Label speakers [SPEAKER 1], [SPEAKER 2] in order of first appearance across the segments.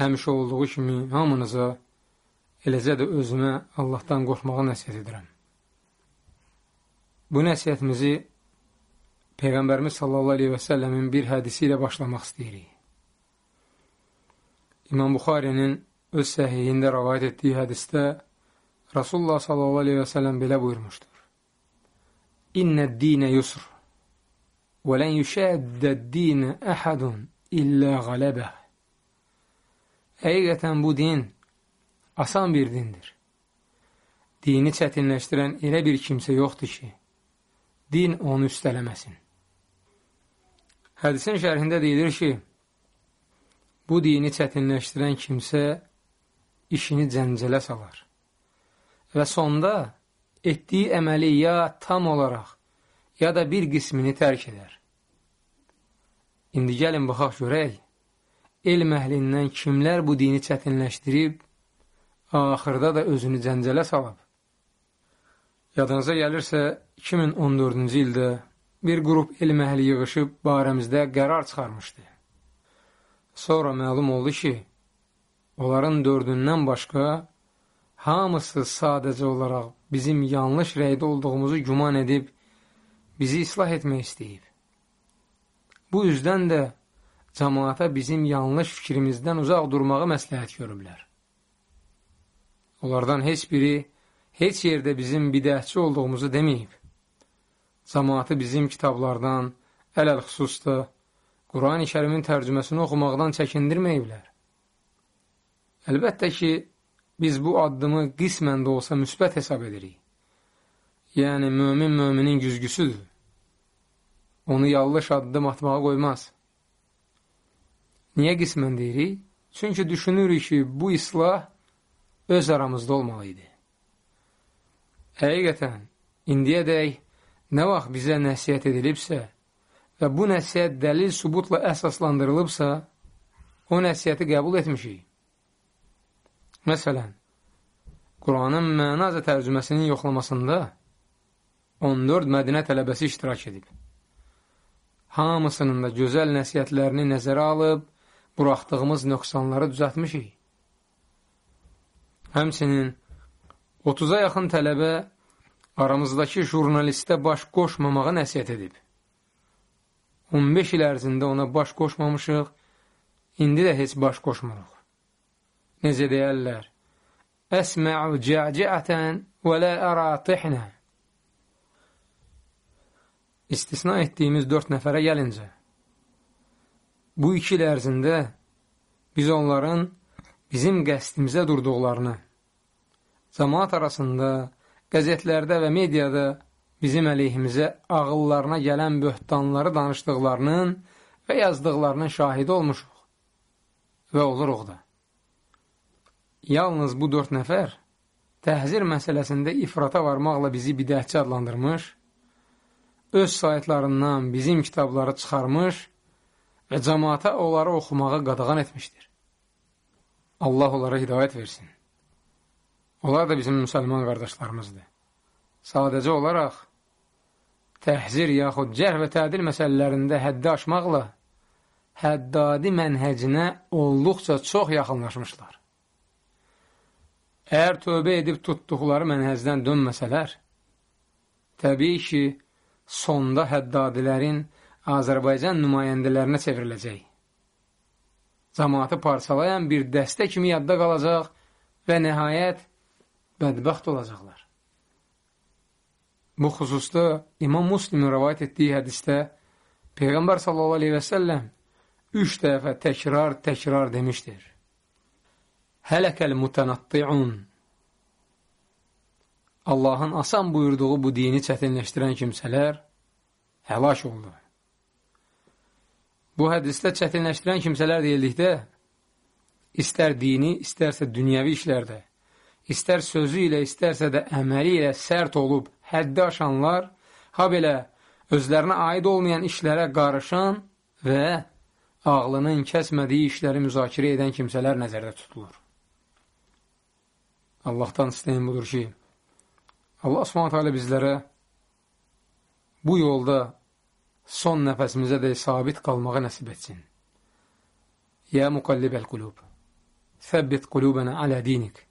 [SPEAKER 1] həmişə olduğu kimi hamınıza, eləcə də özümə Allahdan qorxmağı nəsiyyət edirəm. Bu nəsiyyətimizi Peyğəmbərimiz sallallahu aleyhi və səlləmin bir hədisi ilə başlamaq istəyirik. İmam Buxarinin öz səhiyində rəvayət etdiyi hədisdə Rasulullah sallallahu aleyhi və səlləm belə buyurmuşdur. İnnəd dinə yusr və lən yüşəddəd dinə əhədun illə qələbəh. Həqiqətən bu din asan bir dindir. Dini çətinləşdirən elə bir kimsə yoxdur ki, din onu üstələməsin. Hədisin şərhində deyilir ki, bu dini çətinləşdirən kimsə işini cəncələ salar və sonda etdiyi əməli ya tam olaraq, ya da bir qismini tərk edər. İndi gəlin baxaq görək, elm əhlindən kimlər bu dini çətinləşdirib, axırda da özünü cəncələ salıb. Yadınıza gəlirsə, 2014-cü ildə bir qrup elm əhli yığışıb barəmizdə qərar çıxarmışdı. Sonra məlum oldu ki, onların dördündən başqa hamısı sadəcə olaraq bizim yanlış rəydə olduğumuzu güman edib, bizi islah etmək istəyib. Bu üzdən də cəmaata bizim yanlış fikrimizdən uzaq durmağı məsləhət görüblər. Onlardan heç biri heç yerdə bizim bidəhçi olduğumuzu deməyib. Cəmaatı bizim kitablardan, ələl xüsusda Quran-ı kərimin tərcüməsini oxumaqdan çəkindirməyiblər. Əlbəttə ki, biz bu addımı qismən də olsa müsbət hesab edirik. Yəni, mömin möminin güzgüsüdür onu yanlış addım atmağa qoymaz. Niyə qismən deyirik? Çünki düşünürük ki, bu islah öz aramızda olmalı idi. Həqiqətən, indiyədək nə vaxt bizə nəsiyyət edilibsə və bu nəsiyyət dəlil subutla əsaslandırılıbsa, o nəsiyyəti qəbul etmişik. Məsələn, Quranın mənaza tərcüməsinin yoxlamasında 14 mədinə tələbəsi iştirak edib hamısının da gözəl nəsiyyətlərini nəzərə alıb, buraxdığımız nöqsanları düzətmişik. Həmsinin 30-a yaxın tələbə aramızdakı jurnalistə baş qoşmamağa nəsiyyət edib. 15 il ərzində ona baş qoşmamışıq, indi də heç baş qoşmuruq. Necə deyərlər? Əsmə'u cə'cəətən və lə ərə tixnə. İstisna etdiyimiz dörd nəfərə gəlincə, bu iki il ərzində biz onların bizim qəsdimizə durduqlarını, cəmaat arasında, qəzetlərdə və mediada bizim əleyhimizə ağıllarına gələn böhtanları danışdıqlarının və yazdıqlarının şahidi olmuşuq və oluruq da. Yalnız bu dörd nəfər təhzir məsələsində ifrata varmaqla bizi bidəhçi adlandırmış öz saytlarından bizim kitabları çıxarmış və cəmaata onları oxumağa qadağan etmişdir. Allah onlara hidayət versin. Onlar da bizim müsəlman qardaşlarımızdır. Sadəcə olaraq təhzir yaxud cərh və tədil məsələlərində həddi aşmaqla həddadi mənhəcinə olduqca çox yaxınlaşmışlar. Əgər tövbə edib tutduqları mənhəzdən dönməsələr, təbii ki, sonda həddadilərin Azərbaycan nümayəndələrinə çevriləcək. Cəmaatı parçalayan bir dəstə kimi yadda qalacaq və nəhayət bədbəxt olacaqlar. Bu xüsusda İmam Muslimin rəvayət etdiyi hədisdə Peyğəmbər sallallahu aleyhi və səlləm üç dəfə təkrar-təkrar demişdir. Hələkəl mutanatti'un Allahın asan buyurduğu bu dini çətinləşdirən kimsələr həlak oldu. Bu hədisdə çətinləşdirən kimsələr deyildikdə, istər dini, istərsə dünyəvi işlərdə, istər sözü ilə, istərsə də əməli ilə sərt olub, həddi aşanlar, ha belə özlərinə aid olmayan işlərə qarışan və ağlının kəsmədiyi işləri müzakirə edən kimsələr nəzərdə tutulur. Allahdan istəyən budur ki, Allah alə bizlərə bu yolda son nəfəsimizə də sabit qalmağı nəsib etsin. Ya muqallibəl qulub, ثبت قلوبنا على دينك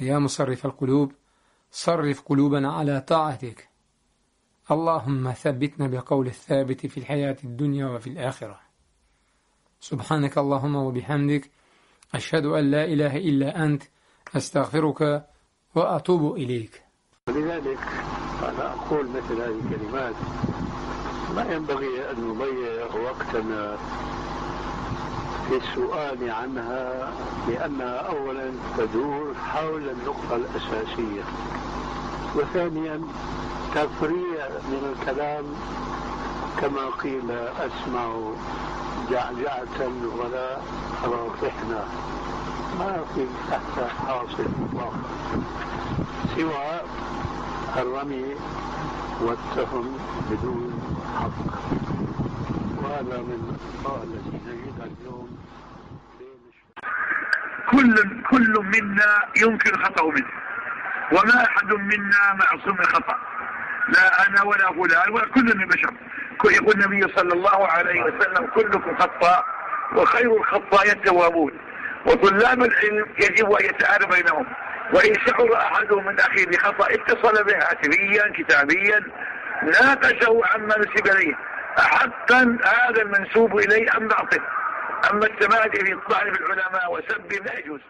[SPEAKER 1] يا مصرف القلوب صرف قلوبنا على طاعتك اللهم ثبتنا بقول الثابت في الحياة الدنيا وفي الآخرة سبحانك اللهم وبحمدك أشهد أن لا إله إلا أنت أستغفرك وأتوب إليك
[SPEAKER 2] ولذلك أنا أقول مثل هذه الكلمات ما ينبغي أن نضيع وقتنا في السؤال عنها لأنها أولا تدور حول النقطة الأساسية وثانيا تفريع من الكلام كما قيل أسمع جعجعة ولا روحنا ما في تحت حاصل مطلقا سوى الرمي والتهم بدون حق. وهذا من الأخطاء التي نجدها اليوم
[SPEAKER 3] كل كل منا يمكن الخطأ منه وما أحد منا معصوم من الخطأ لا أنا ولا فلان ولا كل من البشر يقول النبي صلى الله عليه وسلم كلكم خطاء وخير الخطاء التوابون وطلاب العلم يجب أن يتعارف بينهم. وإن شعر أحدهم من أخيه بخطأ اتصل به هاتفيا كتابيا ناقشه عما نسب إليه. حقا هذا المنسوب إليه أم باطل أما التمادي في الطعن بالعلماء وسبهم لا يجوز.